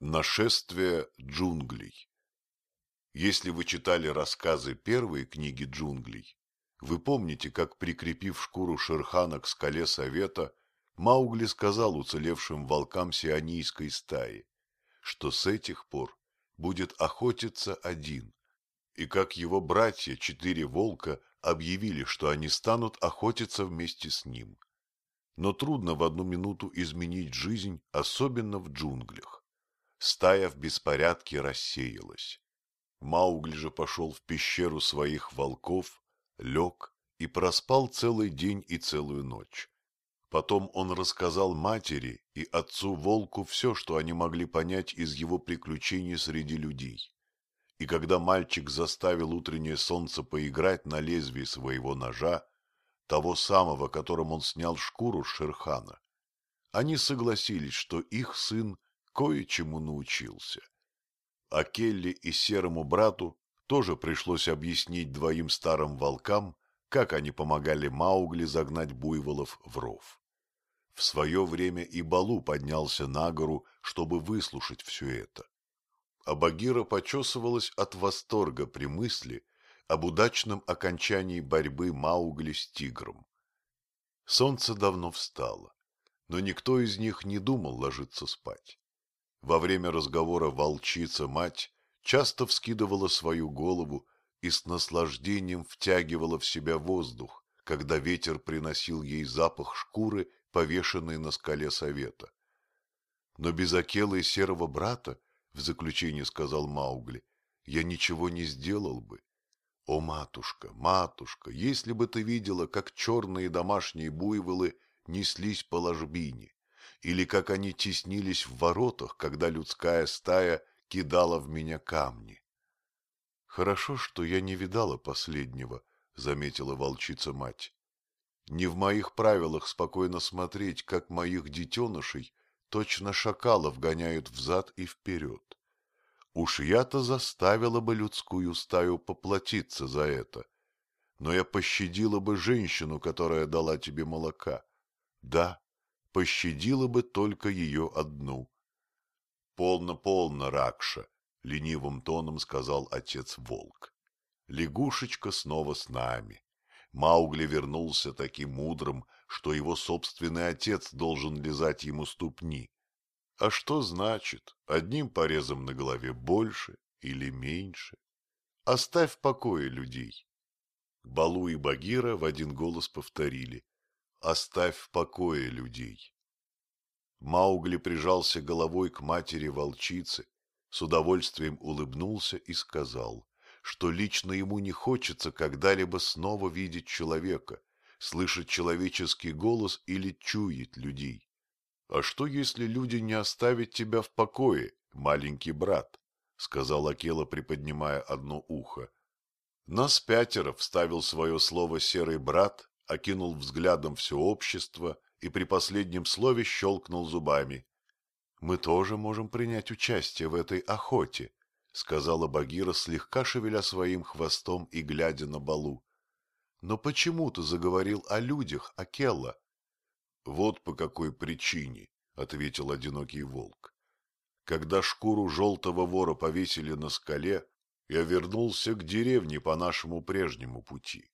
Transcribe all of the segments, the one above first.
Нашествие джунглей Если вы читали рассказы первой книги джунглей, вы помните, как, прикрепив шкуру Шерхана к скале совета, Маугли сказал уцелевшим волкам сионийской стаи, что с этих пор будет охотиться один, и как его братья, четыре волка, объявили, что они станут охотиться вместе с ним. Но трудно в одну минуту изменить жизнь, особенно в джунглях. Стая в беспорядке рассеялась. Маугли же пошел в пещеру своих волков, лег и проспал целый день и целую ночь. Потом он рассказал матери и отцу волку все, что они могли понять из его приключений среди людей. И когда мальчик заставил утреннее солнце поиграть на лезвии своего ножа, того самого, которым он снял шкуру с Шерхана, они согласились, что их сын кое-чему научился. А Келли и серому брату тоже пришлось объяснить двоим старым волкам, как они помогали Маугли загнать буйволов в ров. В свое время и Балу поднялся на гору, чтобы выслушать все это. А Багира почесывалась от восторга при мысли об удачном окончании борьбы Маугли с тигром. Солнце давно встало, но никто из них не думал ложиться спать. Во время разговора волчица-мать часто вскидывала свою голову и с наслаждением втягивала в себя воздух, когда ветер приносил ей запах шкуры, повешенной на скале совета. Но без Акела и серого брата, в заключение сказал Маугли, я ничего не сделал бы. О, матушка, матушка, если бы ты видела, как черные домашние буйволы неслись по ложбине, или как они теснились в воротах, когда людская стая кидала в меня камни. — Хорошо, что я не видала последнего, — заметила волчица-мать. Не в моих правилах спокойно смотреть, как моих детенышей точно шакалов гоняют взад и вперед. Уж я-то заставила бы людскую стаю поплатиться за это. Но я пощадила бы женщину, которая дала тебе молока. Да, пощадила бы только ее одну. «Полно, полно, Ракша!» — ленивым тоном сказал отец-волк. «Лягушечка снова с нами. Маугли вернулся таким мудрым, что его собственный отец должен лизать ему ступни. А что значит, одним порезом на голове больше или меньше? Оставь в покое людей». Балу и Багира в один голос повторили оставь в покое людей. Маугли прижался головой к матери волчицы, с удовольствием улыбнулся и сказал, что лично ему не хочется когда-либо снова видеть человека, слышать человеческий голос или чуять людей. «А что, если люди не оставят тебя в покое, маленький брат?» — сказал Акела, приподнимая одно ухо. Нас пятеро вставил свое слово серый брат окинул взглядом все общество и при последнем слове щелкнул зубами. — Мы тоже можем принять участие в этой охоте, — сказала Багира, слегка шевеля своим хвостом и глядя на балу. — Но почему ты заговорил о людях, Акелла? — Вот по какой причине, — ответил одинокий волк. Когда шкуру желтого вора повесили на скале, я вернулся к деревне по нашему прежнему пути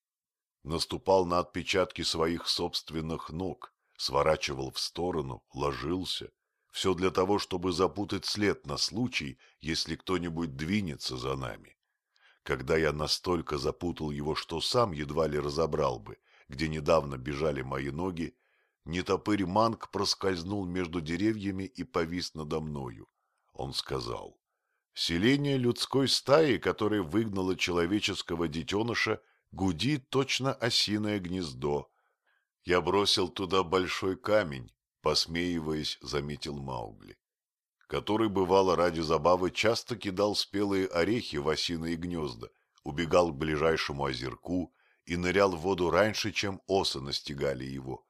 наступал на отпечатки своих собственных ног, сворачивал в сторону, ложился. Все для того, чтобы запутать след на случай, если кто-нибудь двинется за нами. Когда я настолько запутал его, что сам едва ли разобрал бы, где недавно бежали мои ноги, нетопырь Манг проскользнул между деревьями и повис надо мною. Он сказал, «Селение людской стаи, которое выгнало человеческого детеныша, — гудит точно осиное гнездо. Я бросил туда большой камень, посмеиваясь, заметил Маугли, который, бывало, ради забавы часто кидал спелые орехи в осиные гнезда, убегал к ближайшему озерку и нырял в воду раньше, чем осы настигали его.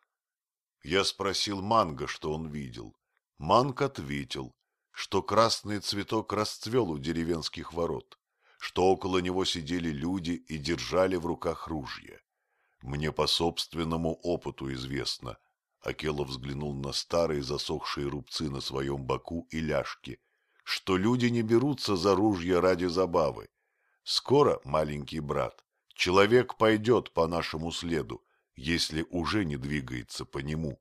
Я спросил Манга, что он видел. Манг ответил, что красный цветок расцвел у деревенских ворот что около него сидели люди и держали в руках ружья. Мне по собственному опыту известно. Акела взглянул на старые засохшие рубцы на своем боку и ляжке, что люди не берутся за ружья ради забавы. Скоро, маленький брат, человек пойдет по нашему следу, если уже не двигается по нему.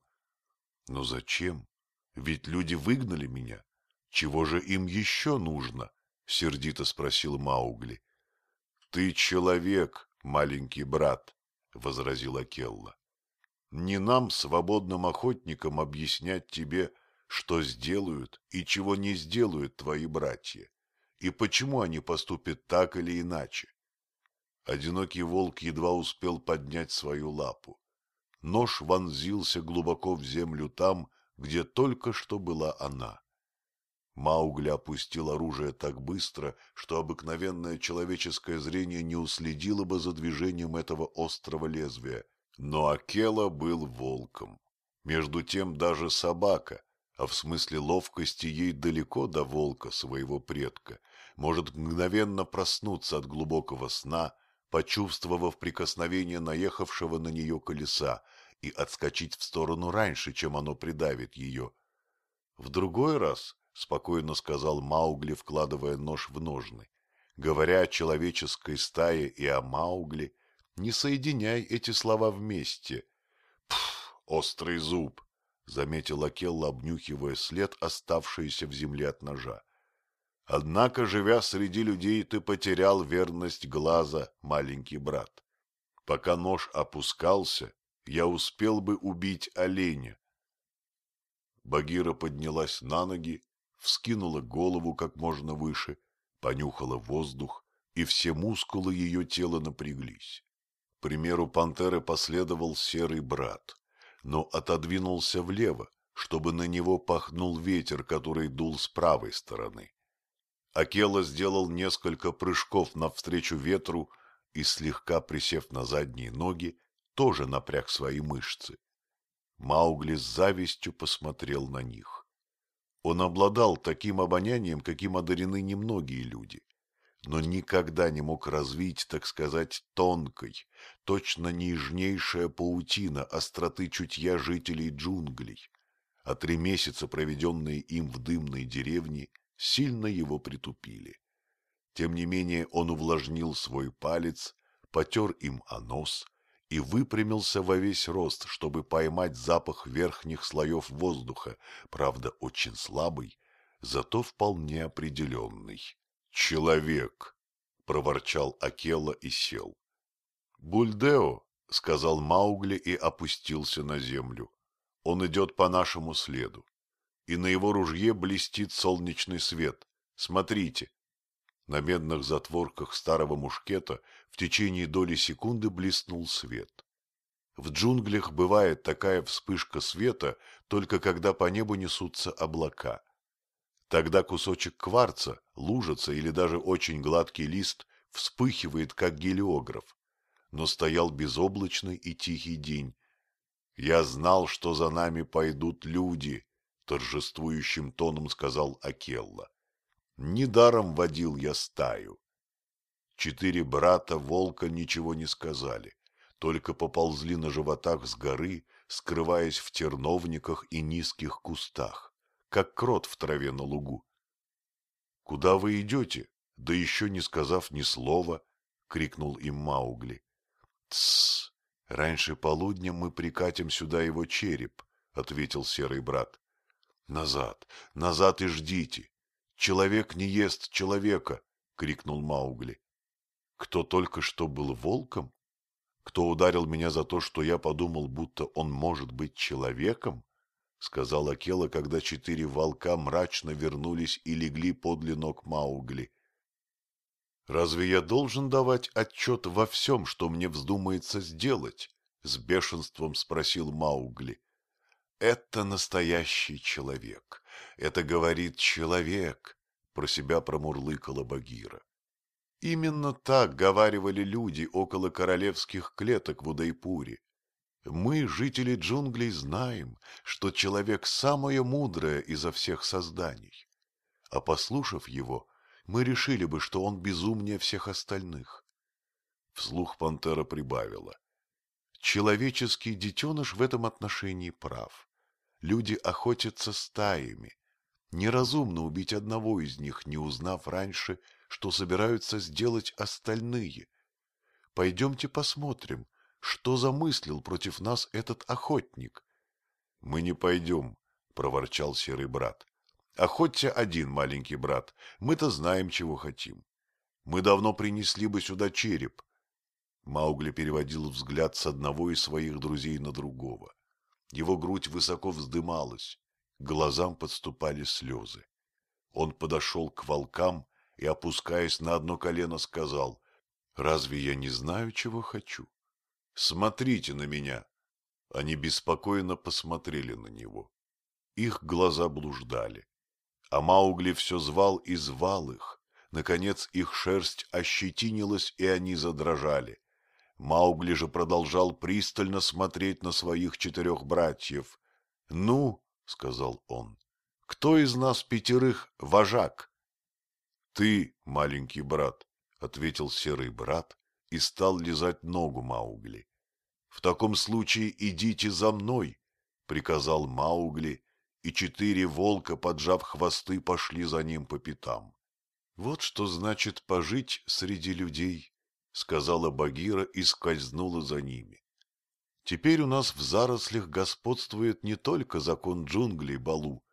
Но зачем? Ведь люди выгнали меня. Чего же им еще нужно? — сердито спросил Маугли. — Ты человек, маленький брат, — возразила Келла. — Не нам, свободным охотникам, объяснять тебе, что сделают и чего не сделают твои братья, и почему они поступят так или иначе. Одинокий волк едва успел поднять свою лапу. Нож вонзился глубоко в землю там, где только что была она. Маугли опустил оружие так быстро, что обыкновенное человеческое зрение не уследило бы за движением этого острого лезвия. Но Акела был волком. Между тем даже собака, а в смысле ловкости ей далеко до волка своего предка, может мгновенно проснуться от глубокого сна, почувствовав прикосновение наехавшего на нее колеса, и отскочить в сторону раньше, чем оно придавит ее. В другой раз — спокойно сказал Маугли, вкладывая нож в ножны. Говоря о человеческой стае и о Маугли, не соединяй эти слова вместе. Пф, острый зуб, — заметил Акелла, обнюхивая след, оставшийся в земле от ножа. Однако, живя среди людей, ты потерял верность глаза, маленький брат. Пока нож опускался, я успел бы убить оленя. Багира поднялась на ноги вскинула голову как можно выше, понюхала воздух, и все мускулы ее тела напряглись. К примеру пантеры последовал серый брат, но отодвинулся влево, чтобы на него пахнул ветер, который дул с правой стороны. Акела сделал несколько прыжков навстречу ветру и, слегка присев на задние ноги, тоже напряг свои мышцы. Маугли с завистью посмотрел на них. Он обладал таким обонянием, каким одарены немногие люди, но никогда не мог развить, так сказать, тонкой, точно нежнейшая паутина остроты чутья жителей джунглей, а три месяца, проведенные им в дымной деревне, сильно его притупили. Тем не менее он увлажнил свой палец, потер им о нос и выпрямился во весь рост, чтобы поймать запах верхних слоев воздуха, правда, очень слабый, зато вполне определенный. «Человек!» — проворчал Акела и сел. «Бульдео!» — сказал Маугли и опустился на землю. «Он идет по нашему следу, и на его ружье блестит солнечный свет. Смотрите!» На медных затворках старого мушкета в течение доли секунды блеснул свет. В джунглях бывает такая вспышка света, только когда по небу несутся облака. Тогда кусочек кварца, лужица или даже очень гладкий лист вспыхивает, как гелиограф. Но стоял безоблачный и тихий день. «Я знал, что за нами пойдут люди», — торжествующим тоном сказал Акелла. Недаром водил я стаю. Четыре брата волка ничего не сказали, только поползли на животах с горы, скрываясь в терновниках и низких кустах, как крот в траве на лугу. — Куда вы идете? Да еще не сказав ни слова, — крикнул им Маугли. — Тссс! Раньше полудня мы прикатим сюда его череп, — ответил серый брат. — Назад, назад и ждите. Человек не ест человека, — крикнул Маугли. Кто только что был волком? Кто ударил меня за то, что я подумал, будто он может быть человеком? — сказал Акела, когда четыре волка мрачно вернулись и легли подле ног Маугли. — Разве я должен давать отчет во всем, что мне вздумается сделать? — с бешенством спросил Маугли. — Это настоящий человек. Это говорит человек, — про себя промурлыкала Багира. Именно так говаривали люди около королевских клеток в Удайпуре. Мы, жители джунглей, знаем, что человек самое мудрое изо всех созданий. А послушав его, мы решили бы, что он безумнее всех остальных. Вслух пантера прибавила. Человеческий детеныш в этом отношении прав. Люди охотятся стаями, Неразумно убить одного из них, не узнав раньше, что собираются сделать остальные. Пойдемте посмотрим, что замыслил против нас этот охотник. — Мы не пойдем, — проворчал серый брат. — Охоться один, маленький брат, мы-то знаем, чего хотим. Мы давно принесли бы сюда череп. Маугли переводил взгляд с одного из своих друзей на другого. Его грудь высоко вздымалась, глазам подступали слезы. Он подошел к волкам и, опускаясь на одно колено, сказал, «Разве я не знаю, чего хочу? Смотрите на меня!» Они беспокойно посмотрели на него. Их глаза блуждали. А Маугли все звал и звал их. Наконец их шерсть ощетинилась, и они задрожали. Маугли же продолжал пристально смотреть на своих четырех братьев. — Ну, — сказал он, — кто из нас пятерых вожак? — Ты, маленький брат, — ответил серый брат и стал лизать ногу Маугли. — В таком случае идите за мной, — приказал Маугли, и четыре волка, поджав хвосты, пошли за ним по пятам. Вот что значит пожить среди людей, — сказала Багира и скользнула за ними. Теперь у нас в зарослях господствует не только закон джунглей Балу.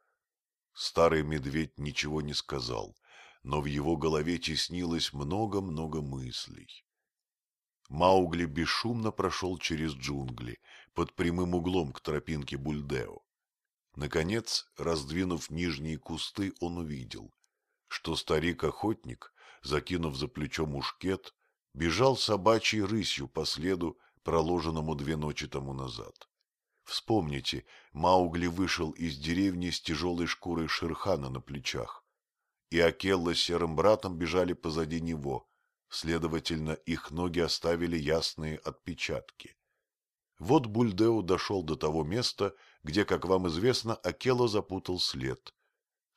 Старый медведь ничего не сказал, но в его голове теснилось много-много мыслей. Маугли бесшумно прошел через джунгли, под прямым углом к тропинке Бульдео. Наконец, раздвинув нижние кусты, он увидел, что старик-охотник, закинув за плечо мушкет, бежал собачьей рысью по следу, проложенному две ночи тому назад. Вспомните, Маугли вышел из деревни с тяжелой шкурой шерхана на плечах и Акелла с серым братом бежали позади него, следовательно, их ноги оставили ясные отпечатки. Вот Бульдео дошел до того места, где, как вам известно, Акелла запутал след.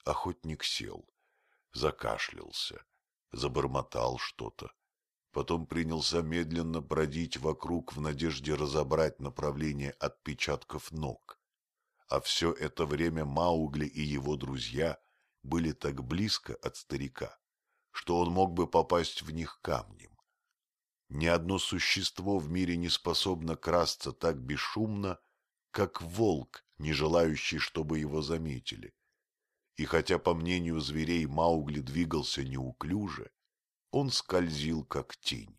Охотник сел, закашлялся, забормотал что-то. Потом принялся медленно бродить вокруг в надежде разобрать направление отпечатков ног. А все это время Маугли и его друзья были так близко от старика, что он мог бы попасть в них камнем. Ни одно существо в мире не способно красться так бесшумно, как волк, не желающий, чтобы его заметили. И хотя, по мнению зверей, Маугли двигался неуклюже, он скользил, как тень.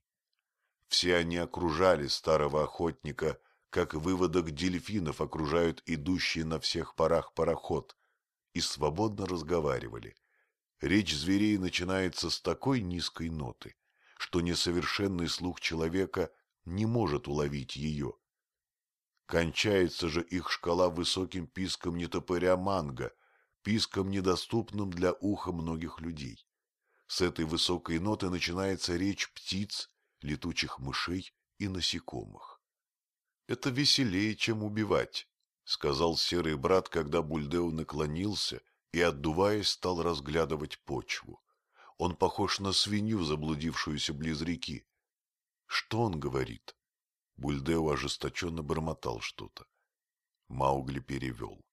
Все они окружали старого охотника, как выводок дельфинов окружают идущий на всех парах пароход, и свободно разговаривали. Речь зверей начинается с такой низкой ноты, что несовершенный слух человека не может уловить ее. Кончается же их шкала высоким писком нетопыря манго, писком, недоступным для уха многих людей. С этой высокой ноты начинается речь птиц, летучих мышей и насекомых. Это веселее, чем убивать, — сказал серый брат, когда Бульдео наклонился и, отдуваясь, стал разглядывать почву. Он похож на свинью, заблудившуюся близ реки. Что он говорит? Бульдео ожесточенно бормотал что-то. Маугли перевел.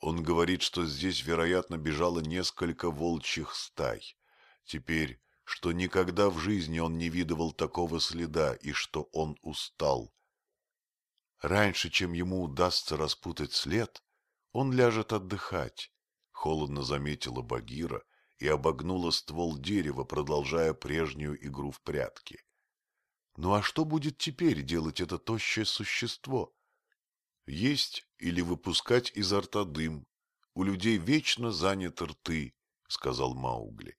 Он говорит, что здесь, вероятно, бежало несколько волчьих стай. Теперь, что никогда в жизни он не видывал такого следа и что он устал. Раньше, чем ему удастся распутать след, он ляжет отдыхать, — холодно заметила Багира и обогнула ствол дерева, продолжая прежнюю игру в прятки. Ну а что будет теперь делать это тощее существо? Есть или выпускать изо рта дым. У людей вечно заняты рты, — сказал Маугли.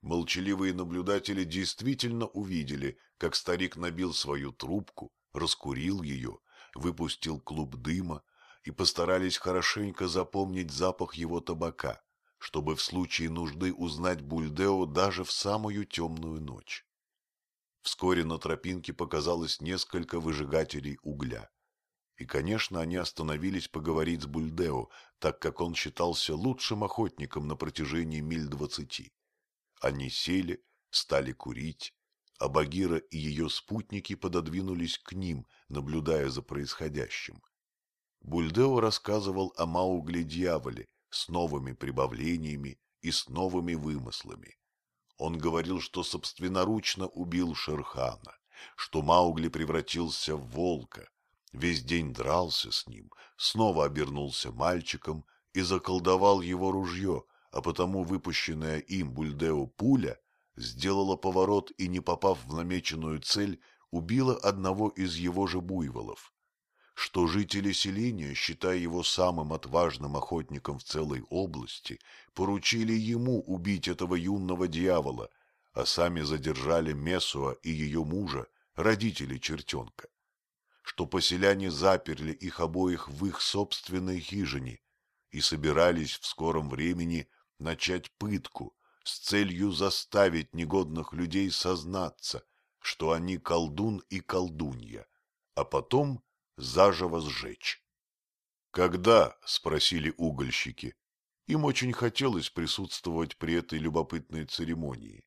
Молчаливые наблюдатели действительно увидели, как старик набил свою трубку, раскурил ее выпустил клуб дыма и постарались хорошенько запомнить запах его табака, чтобы в случае нужды узнать Бульдео даже в самую темную ночь. Вскоре на тропинке показалось несколько выжигателей угля. И, конечно, они остановились поговорить с Бульдео, так как он считался лучшим охотником на протяжении миль двадцати. Они сели, стали курить, а Багира и ее спутники пододвинулись к ним, наблюдая за происходящим. Бульдео рассказывал о Маугли-дьяволе, с новыми прибавлениями и с новыми вымыслами. Он говорил, что собственноручно убил Шерхана, что Маугли превратился в волка, весь день дрался с ним, снова обернулся мальчиком и заколдовал его ружье, а потому выпущенная им Бульдео пуля сделала поворот и, не попав в намеченную цель, убила одного из его же буйволов. Что жители селения, считая его самым отважным охотником в целой области, поручили ему убить этого юного дьявола, а сами задержали Месуа и ее мужа, родителей чертенка. Что поселяне заперли их обоих в их собственной хижине и собирались в скором времени начать пытку с целью заставить негодных людей сознаться, что они колдун и колдунья, а потом заживо сжечь. «Когда?» — спросили угольщики. Им очень хотелось присутствовать при этой любопытной церемонии.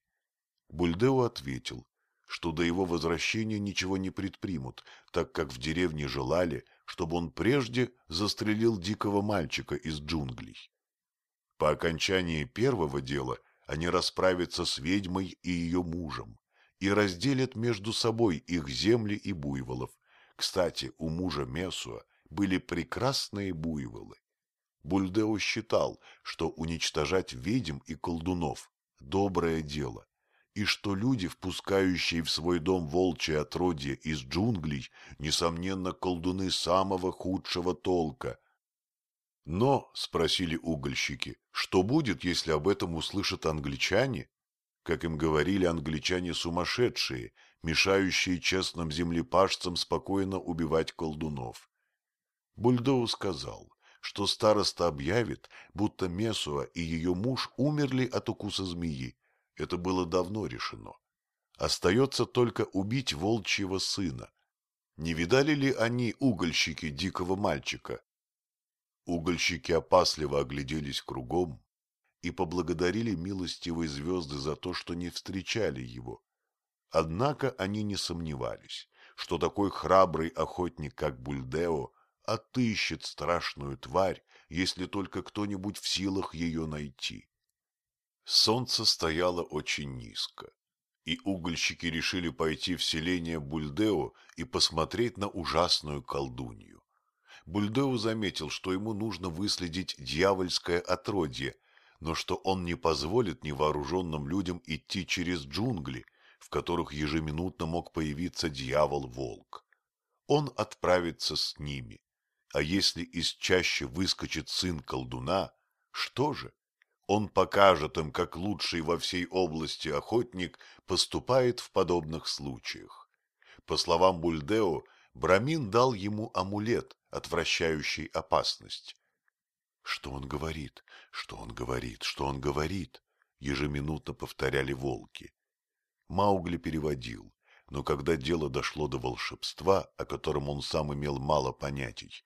Бульдео ответил, что до его возвращения ничего не предпримут, так как в деревне желали, чтобы он прежде застрелил дикого мальчика из джунглей. По окончании первого дела они расправятся с ведьмой и ее мужем и разделят между собой их земли и буйволов. Кстати, у мужа Месуа были прекрасные буйволы. Бульдео считал, что уничтожать ведьм и колдунов – доброе дело, и что люди, впускающие в свой дом волчье отродье из джунглей, несомненно, колдуны самого худшего толка. Но, — спросили угольщики, — что будет, если об этом услышат англичане? Как им говорили англичане сумасшедшие, мешающие честным землепашцам спокойно убивать колдунов. Бульдоу сказал, что староста объявит, будто Месуа и ее муж умерли от укуса змеи, это было давно решено. Остается только убить волчьего сына. Не видали ли они угольщики дикого мальчика? Угольщики опасливо огляделись кругом и поблагодарили милостивые звезды за то, что не встречали его. Однако они не сомневались, что такой храбрый охотник, как Бульдео, отыщет страшную тварь, если только кто-нибудь в силах ее найти. Солнце стояло очень низко, и угольщики решили пойти в селение Бульдео и посмотреть на ужасную колдунью. Бульдео заметил, что ему нужно выследить дьявольское отродье, но что он не позволит невооруженным людям идти через джунгли, в которых ежеминутно мог появиться дьявол-волк. Он отправится с ними, а если из чаще выскочит сын колдуна, что же? Он покажет им, как лучший во всей области охотник поступает в подобных случаях. По словам Бульдео, Брамин дал ему амулет, отвращающий опасность. «Что он говорит? Что он говорит? Что он говорит?» ежеминутно повторяли волки. Маугли переводил, но когда дело дошло до волшебства, о котором он сам имел мало понятий,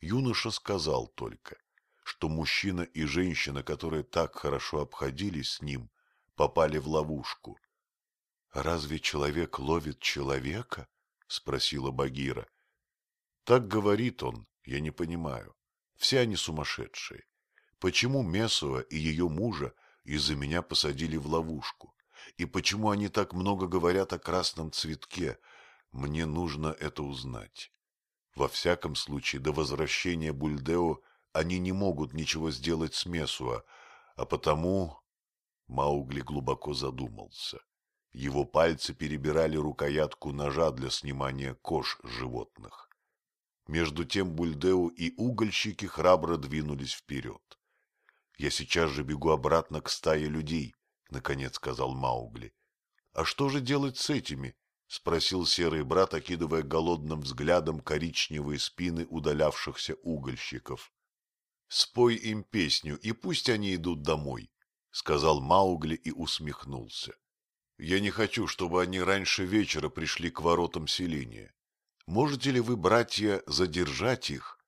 юноша сказал только что мужчина и женщина, которые так хорошо обходились с ним, попали в ловушку. — Разве человек ловит человека? — спросила Багира. — Так говорит он, я не понимаю. Все они сумасшедшие. Почему Месуа и ее мужа из-за меня посадили в ловушку? И почему они так много говорят о красном цветке? Мне нужно это узнать. Во всяком случае, до возвращения Бульдео они не могут ничего сделать с Месуа, а потому... Маугли глубоко задумался. Его пальцы перебирали рукоятку ножа для снимания кож животных. Между тем Бульдео и угольщики храбро двинулись вперед. — Я сейчас же бегу обратно к стае людей, — наконец сказал Маугли. — А что же делать с этими? — спросил серый брат, окидывая голодным взглядом коричневые спины удалявшихся угольщиков. Спой им песню, и пусть они идут домой, — сказал Маугли и усмехнулся. Я не хочу, чтобы они раньше вечера пришли к воротам селения. Можете ли вы, братья, задержать их?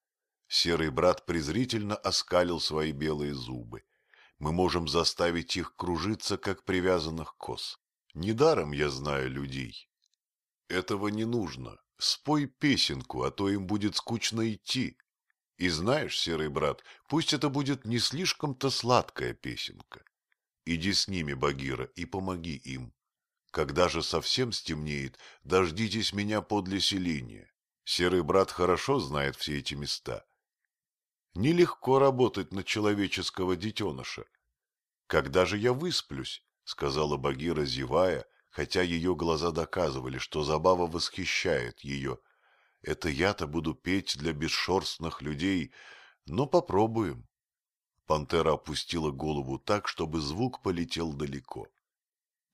Серый брат презрительно оскалил свои белые зубы. Мы можем заставить их кружиться, как привязанных коз. Недаром я знаю людей. Этого не нужно. Спой песенку, а то им будет скучно идти. И знаешь, серый брат, пусть это будет не слишком-то сладкая песенка. Иди с ними, Багира, и помоги им. Когда же совсем стемнеет, дождитесь меня подле селения. Серый брат хорошо знает все эти места. Нелегко работать на человеческого детеныша. Когда же я высплюсь? — сказала Багира, зевая, хотя ее глаза доказывали, что забава восхищает ее. Это я-то буду петь для бесшерстных людей, но попробуем. Пантера опустила голову так, чтобы звук полетел далеко.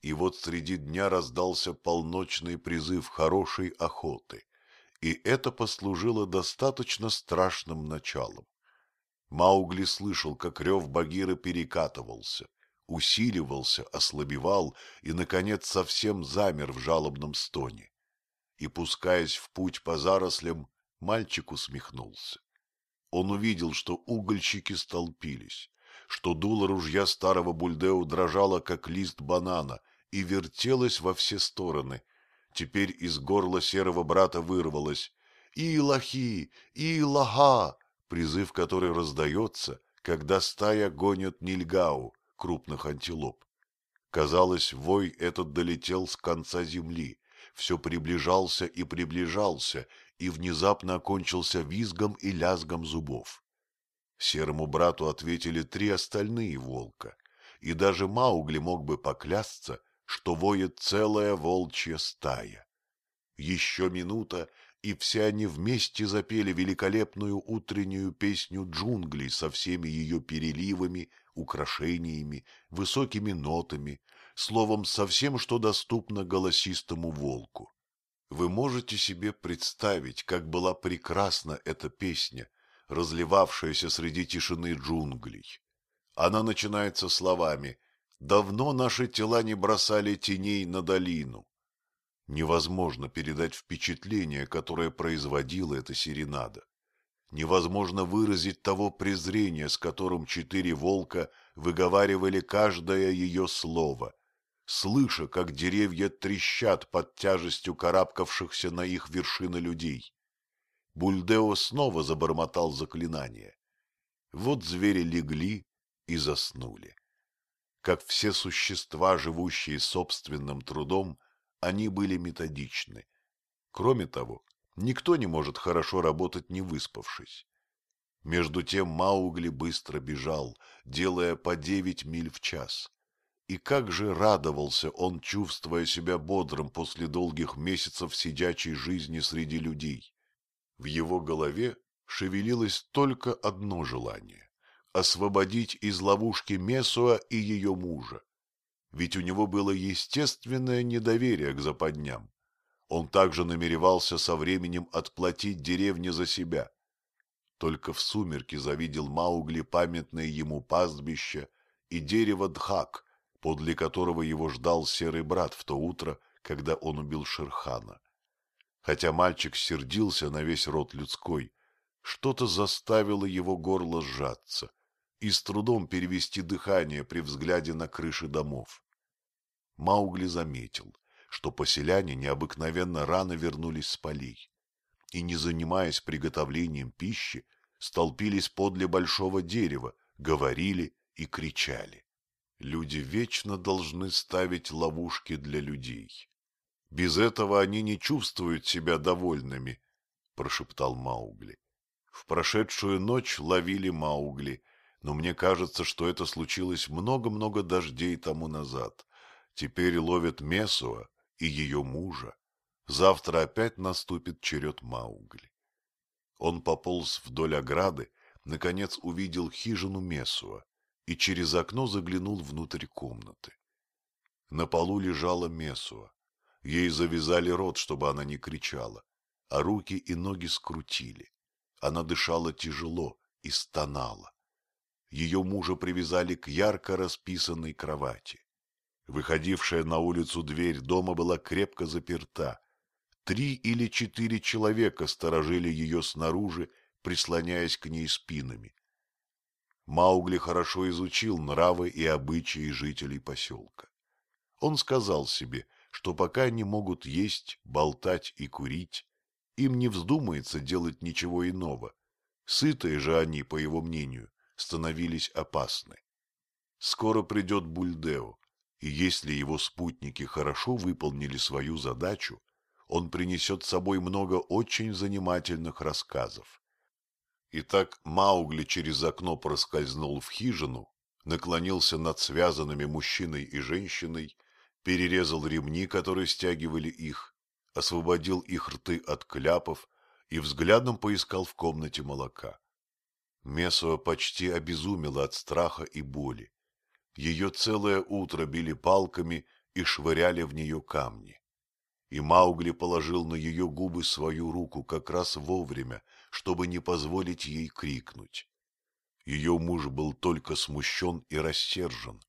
И вот среди дня раздался полночный призыв хорошей охоты, и это послужило достаточно страшным началом. Маугли слышал, как рев Багира перекатывался, усиливался, ослабевал и, наконец, совсем замер в жалобном стоне. И, пускаясь в путь по зарослям, мальчик усмехнулся. Он увидел, что угольщики столпились, что дуло ружья старого Бульдео дрожало, как лист банана, и вертелось во все стороны. Теперь из горла серого брата вырвалось «И-лахи! И-лаха!» призыв который раздается, когда стая гонит нильгау, крупных антилоп. Казалось, вой этот долетел с конца земли, все приближался и приближался, и внезапно окончился визгом и лязгом зубов. Серому брату ответили три остальные волка, и даже Маугли мог бы поклясться, что воет целая волчья стая. Еще минута, и все они вместе запели великолепную утреннюю песню джунглей со всеми ее переливами, украшениями, высокими нотами, словом, со всем, что доступно голосистому волку. Вы можете себе представить, как была прекрасна эта песня, разливавшаяся среди тишины джунглей. Она начинается словами «Давно наши тела не бросали теней на долину». Невозможно передать впечатление, которое производила эта серенада. Невозможно выразить того презрения, с которым четыре волка выговаривали каждое ее слово – слыша, как деревья трещат под тяжестью карабкавшихся на их вершины людей. Бульдео снова забормотал заклинание. Вот звери легли и заснули. Как все существа, живущие собственным трудом, они были методичны. Кроме того, никто не может хорошо работать, не выспавшись. Между тем Маугли быстро бежал, делая по девять миль в час. И как же радовался он, чувствуя себя бодрым после долгих месяцев сидячей жизни среди людей. В его голове шевелилось только одно желание — освободить из ловушки Месуа и ее мужа. Ведь у него было естественное недоверие к западням. Он также намеревался со временем отплатить деревне за себя. Только в сумерки завидел Маугли памятное ему пастбище и дерево Дхак, подле которого его ждал серый брат в то утро, когда он убил Шерхана. Хотя мальчик сердился на весь род людской, что-то заставило его горло сжаться и с трудом перевести дыхание при взгляде на крыши домов. Маугли заметил, что поселяне необыкновенно рано вернулись с полей и, не занимаясь приготовлением пищи, столпились подле большого дерева, говорили и кричали. Люди вечно должны ставить ловушки для людей. Без этого они не чувствуют себя довольными, — прошептал Маугли. В прошедшую ночь ловили Маугли, но мне кажется, что это случилось много-много дождей тому назад. Теперь ловят Месуа и ее мужа. Завтра опять наступит черед Маугли. Он пополз вдоль ограды, наконец увидел хижину Месуа и через окно заглянул внутрь комнаты. На полу лежала Месуа. Ей завязали рот, чтобы она не кричала, а руки и ноги скрутили. Она дышала тяжело и стонала. Ее мужа привязали к ярко расписанной кровати. Выходившая на улицу дверь дома была крепко заперта. Три или четыре человека сторожили ее снаружи, прислоняясь к ней спинами. Маугли хорошо изучил нравы и обычаи жителей поселка. Он сказал себе, что пока они могут есть, болтать и курить, им не вздумается делать ничего иного, Сытые же они, по его мнению, становились опасны. Скоро придет Бульдео, и если его спутники хорошо выполнили свою задачу, он принесет с собой много очень занимательных рассказов. Итак, Маугли через окно проскользнул в хижину, наклонился над связанными мужчиной и женщиной, перерезал ремни, которые стягивали их, освободил их рты от кляпов и взглядом поискал в комнате молока. Месуа почти обезумела от страха и боли. Ее целое утро били палками и швыряли в нее камни. И Маугли положил на ее губы свою руку как раз вовремя, чтобы не позволить ей крикнуть. Ее муж был только смущен и рассержен.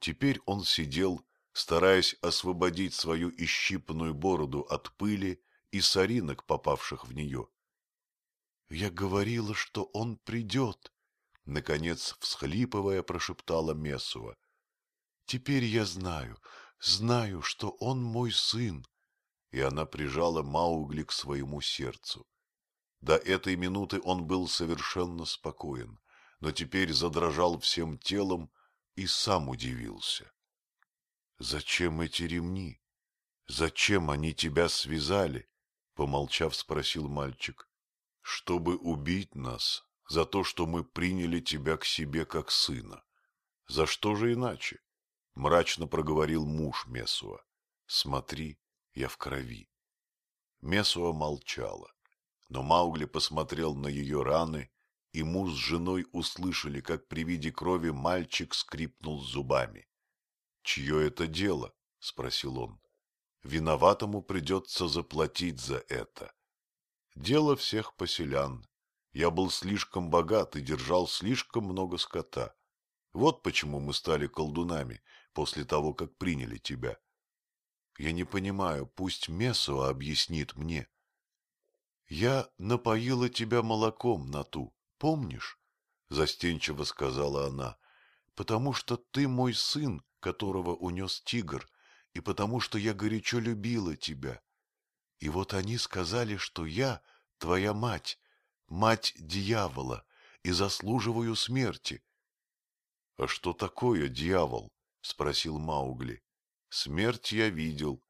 Теперь он сидел, стараясь освободить свою исщипанную бороду от пыли и соринок, попавших в нее. — Я говорила, что он придет, Наконец, всхлипывая, прошептала Мессуа. «Теперь я знаю, знаю, что он мой сын». И она прижала Маугли к своему сердцу. До этой минуты он был совершенно спокоен, но теперь задрожал всем телом и сам удивился. «Зачем эти ремни? Зачем они тебя связали?» — помолчав, спросил мальчик. «Чтобы убить нас, за то, что мы приняли тебя к себе как сына. За что же иначе? Мрачно проговорил муж Месуа. Смотри, я в крови. Месуа молчала, но Маугли посмотрел на ее раны, и муж с женой услышали, как при виде крови мальчик скрипнул зубами. — Чье это дело? — спросил он. — Виноватому придется заплатить за это. Дело всех поселян, я был слишком богат и держал слишком много скота. Вот почему мы стали колдунами после того, как приняли тебя. Я не понимаю, пусть Месуа объяснит мне. Я напоила тебя молоком, на ту, помнишь? Застенчиво сказала она. Потому что ты мой сын, которого унес тигр, и потому что я горячо любила тебя. И вот они сказали, что я твоя мать, мать дьявола, и заслуживаю смерти. — А что такое дьявол? — спросил Маугли. — Смерть я видел.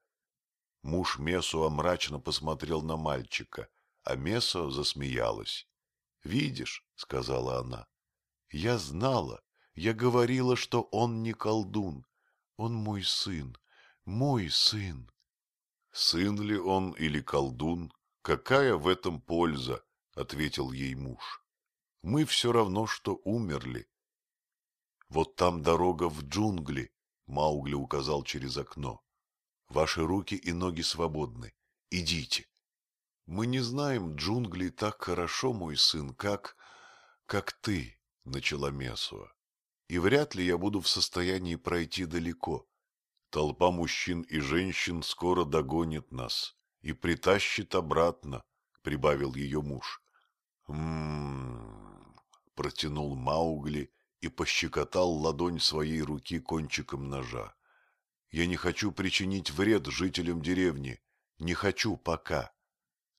Муж Месуа мрачно посмотрел на мальчика, а Месуа засмеялась. — Видишь, — сказала она, — я знала, я говорила, что он не колдун. Он мой сын, мой сын. Сын ли он или колдун, какая в этом польза? — ответил ей муж. — Мы все равно, что умерли. — Вот там дорога в джунгли, — Маугли указал через окно. — Ваши руки и ноги свободны. Идите. — Мы не знаем джунгли так хорошо, мой сын, как... как ты, — начала Месуа. — И вряд ли я буду в состоянии пройти далеко. Толпа мужчин и женщин скоро догонит нас и притащит обратно, — прибавил ее муж. «М-м-м», протянул Маугли и пощекотал ладонь своей руки кончиком ножа. «Я не хочу причинить вред жителям деревни, не хочу пока.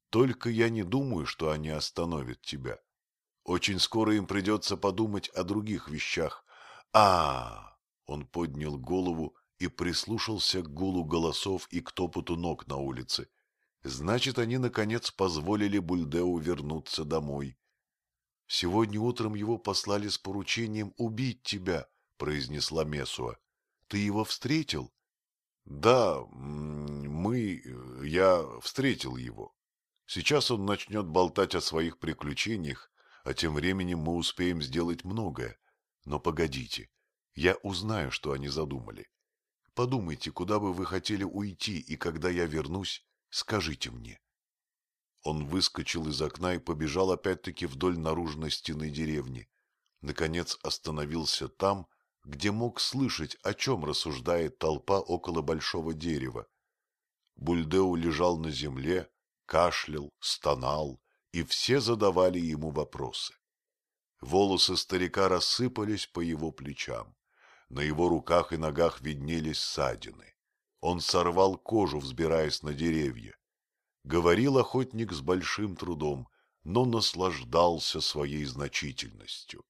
Только я не думаю, что они остановят тебя. Очень скоро им придется подумать о других вещах. а, -а, -а Он поднял голову и прислушался к гулу голосов и к топоту ног на улице. Значит, они, наконец, позволили Бульдеу вернуться домой. — Сегодня утром его послали с поручением убить тебя, — произнесла Месуа. — Ты его встретил? — Да, мы... я встретил его. Сейчас он начнет болтать о своих приключениях, а тем временем мы успеем сделать многое. Но погодите, я узнаю, что они задумали. Подумайте, куда бы вы хотели уйти, и когда я вернусь, Скажите мне. Он выскочил из окна и побежал опять-таки вдоль наружной стены деревни. Наконец остановился там, где мог слышать, о чем рассуждает толпа около большого дерева. Бульдеу лежал на земле, кашлял, стонал, и все задавали ему вопросы. Волосы старика рассыпались по его плечам. На его руках и ногах виднелись ссадины. Он сорвал кожу, взбираясь на деревья. Говорил охотник с большим трудом, но наслаждался своей значительностью.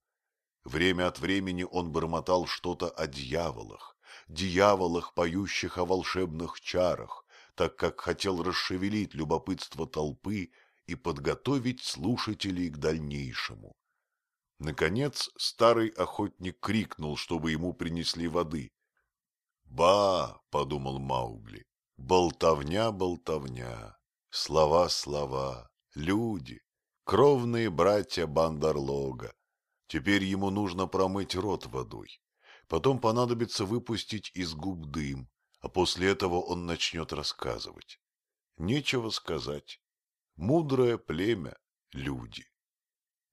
Время от времени он бормотал что-то о дьяволах, дьяволах, поющих о волшебных чарах, так как хотел расшевелить любопытство толпы и подготовить слушателей к дальнейшему. Наконец старый охотник крикнул, чтобы ему принесли воды. «Ба!» — подумал Маугли. «Болтовня, болтовня, слова-слова, люди, кровные братья Бандарлога. Теперь ему нужно промыть рот водой. Потом понадобится выпустить из губ дым, а после этого он начнет рассказывать. Нечего сказать. Мудрое племя — люди.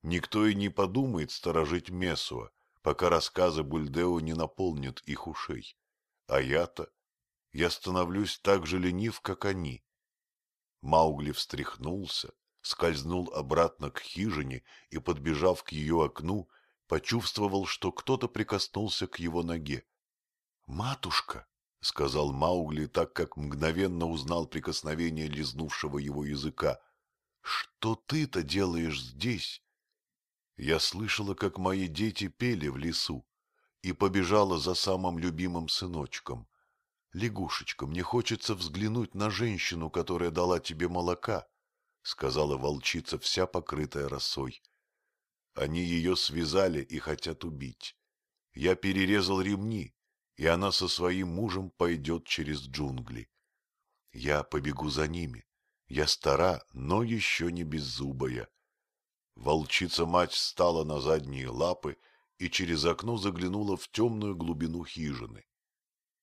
Никто и не подумает сторожить Месуа, пока рассказы Бульдео не наполнят их ушей. А я-то, я становлюсь так же ленив, как они. Маугли встряхнулся, скользнул обратно к хижине и, подбежав к ее окну, почувствовал, что кто-то прикоснулся к его ноге. «Матушка!» — сказал Маугли, так как мгновенно узнал прикосновение лизнувшего его языка. «Что ты-то делаешь здесь?» Я слышала, как мои дети пели в лесу, и побежала за самым любимым сыночком. «Лягушечка, мне хочется взглянуть на женщину, которая дала тебе молока», — сказала волчица, вся покрытая росой. Они ее связали и хотят убить. Я перерезал ремни, и она со своим мужем пойдет через джунгли. Я побегу за ними. Я стара, но еще не беззубая. Волчица-мать встала на задние лапы и через окно заглянула в темную глубину хижины.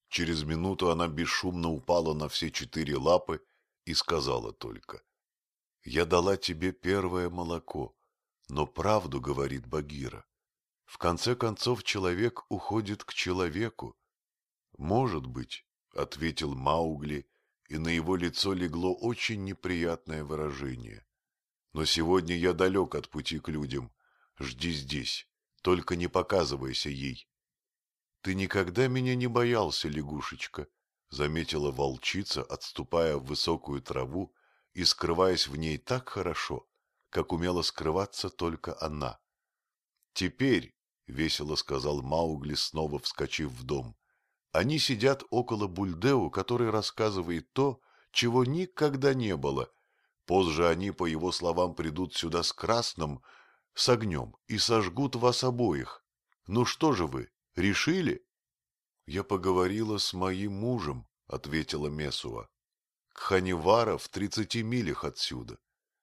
Через минуту она бесшумно упала на все четыре лапы и сказала только. — Я дала тебе первое молоко, но правду говорит Багира. В конце концов человек уходит к человеку, «Может быть», — ответил Маугли, и на его лицо легло очень неприятное выражение. «Но сегодня я далек от пути к людям. Жди здесь, только не показывайся ей». «Ты никогда меня не боялся, лягушечка», — заметила волчица, отступая в высокую траву и скрываясь в ней так хорошо, как умела скрываться только она. «Теперь», — весело сказал Маугли, снова вскочив в дом, они сидят около Бульдеу, который рассказывает то, чего никогда не было. Позже они, по его словам, придут сюда с красным, с огнем и сожгут вас обоих. Ну что же вы, решили? — Я поговорила с моим мужем, — ответила Месуа. — Кханевара в тридцати милях отсюда.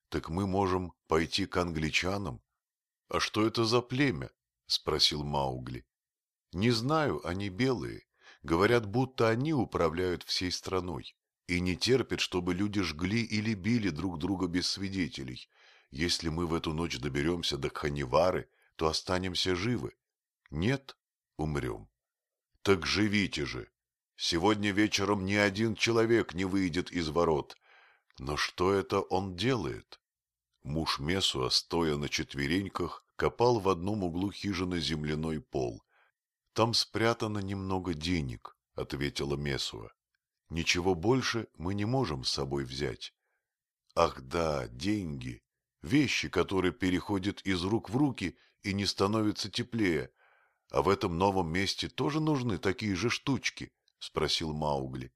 Так мы можем пойти к англичанам. — А что это за племя? — спросил Маугли. — Не знаю, они белые. Говорят, будто они управляют всей страной и не терпят, чтобы люди жгли или били друг друга без свидетелей. Если мы в эту ночь доберемся до Ханивары, то останемся живы. Нет, умрем. Так живите же. Сегодня вечером ни один человек не выйдет из ворот. Но что это он делает? Муж Месуа, стоя на четвереньках, копал в одном углу хижины земляной пол там спрятано немного денег, — ответила Месуа. Ничего больше мы не можем с собой взять. Ах да, деньги, вещи, которые переходят из рук в руки и не становятся теплее. А в этом новом месте тоже нужны такие же штучки? — спросил Маугли.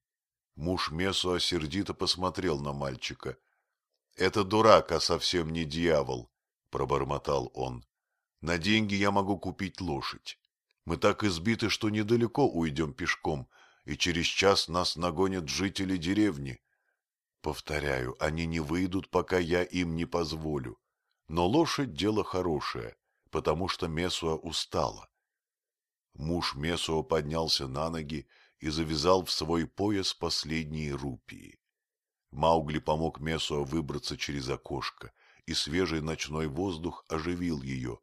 Муж Месуа сердито посмотрел на мальчика. — Это дурак, а совсем не дьявол, — пробормотал он. — На деньги я могу купить лошадь. Мы так избиты, что недалеко уйдем пешком, и через час нас нагонят жители деревни. Повторяю, они не выйдут, пока я им не позволю. Но лошадь — дело хорошее, потому что Месуа устала. Муж Месуа поднялся на ноги и завязал в свой пояс последние рупии. Маугли помог Месуа выбраться через окошко, и свежий ночной воздух оживил ее.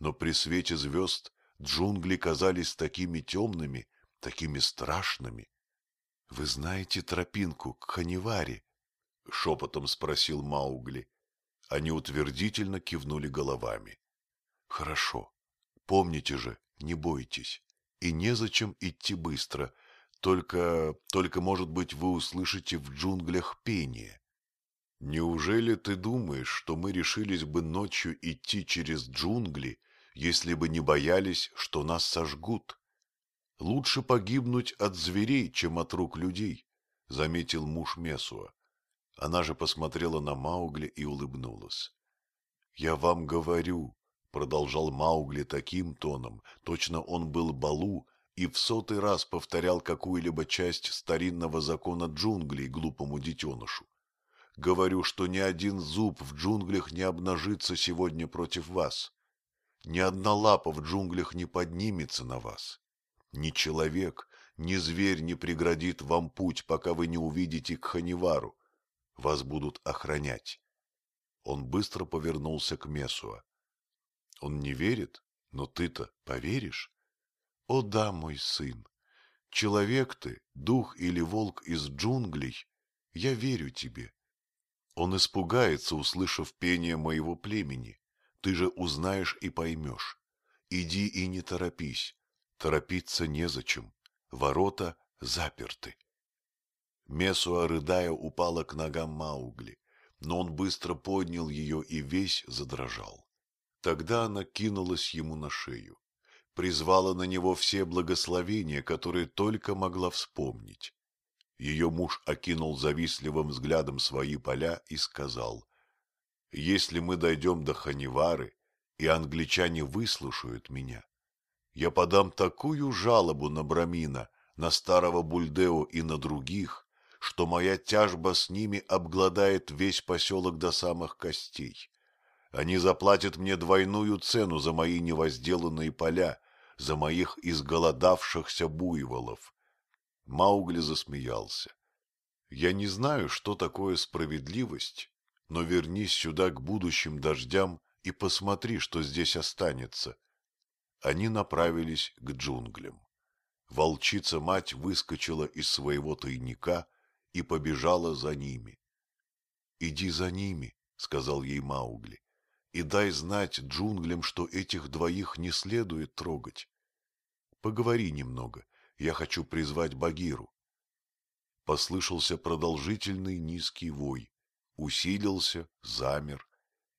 Но при свете звезд Джунгли казались такими темными, такими страшными. — Вы знаете тропинку к Ханиваре? — шепотом спросил Маугли. Они утвердительно кивнули головами. — Хорошо. Помните же, не бойтесь. И незачем идти быстро. Только, только, может быть, вы услышите в джунглях пение. Неужели ты думаешь, что мы решились бы ночью идти через джунгли, если бы не боялись, что нас сожгут? Лучше погибнуть от зверей, чем от рук людей, — заметил муж Месуа. Она же посмотрела на Маугли и улыбнулась. — Я вам говорю, — продолжал Маугли таким тоном, точно он был Балу и в сотый раз повторял какую-либо часть старинного закона джунглей глупому детенышу. Говорю, что ни один зуб в джунглях не обнажится сегодня против вас. Ни одна лапа в джунглях не поднимется на вас. Ни человек, ни зверь не преградит вам путь, пока вы не увидите к Ханивару. Вас будут охранять. Он быстро повернулся к Месуа. Он не верит, но ты-то поверишь? О да, мой сын, человек ты, дух или волк из джунглей, я верю тебе. Он испугается, услышав пение моего племени. Ты же узнаешь и поймешь. Иди и не торопись. Торопиться незачем. Ворота заперты. Месуа, рыдая, упала к ногам Маугли, но он быстро поднял ее и весь задрожал. Тогда она кинулась ему на шею, призвала на него все благословения, которые только могла вспомнить. Ее муж окинул завистливым взглядом свои поля и сказал, «Если мы дойдем до Ханивары, и англичане выслушают меня, я подам такую жалобу на Брамина, на старого Бульдео и на других, что моя тяжба с ними обгладает весь поселок до самых костей. Они заплатят мне двойную цену за мои невозделанные поля, за моих изголодавшихся буйволов. Маугли засмеялся. Я не знаю, что такое справедливость, но вернись сюда к будущим дождям и посмотри, что здесь останется. Они направились к джунглям. Волчица-мать выскочила из своего тайника и побежала за ними. — Иди за ними, — сказал ей Маугли, — и дай знать джунглям, что этих двоих не следует трогать. Поговори немного, я хочу призвать Багиру. Послышался продолжительный низкий вой, усилился, замер,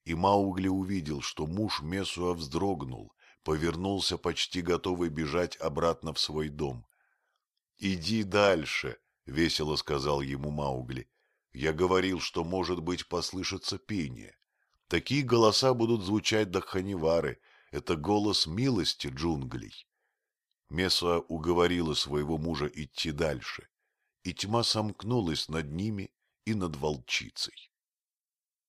и Маугли увидел, что муж Месуа вздрогнул, повернулся, почти готовый бежать обратно в свой дом. — Иди дальше, — весело сказал ему Маугли. — Я говорил, что, может быть, послышится пение. Такие голоса будут звучать до Ханивары. Это голос милости джунглей. Меса уговорила своего мужа идти дальше, и тьма сомкнулась над ними и над волчицей.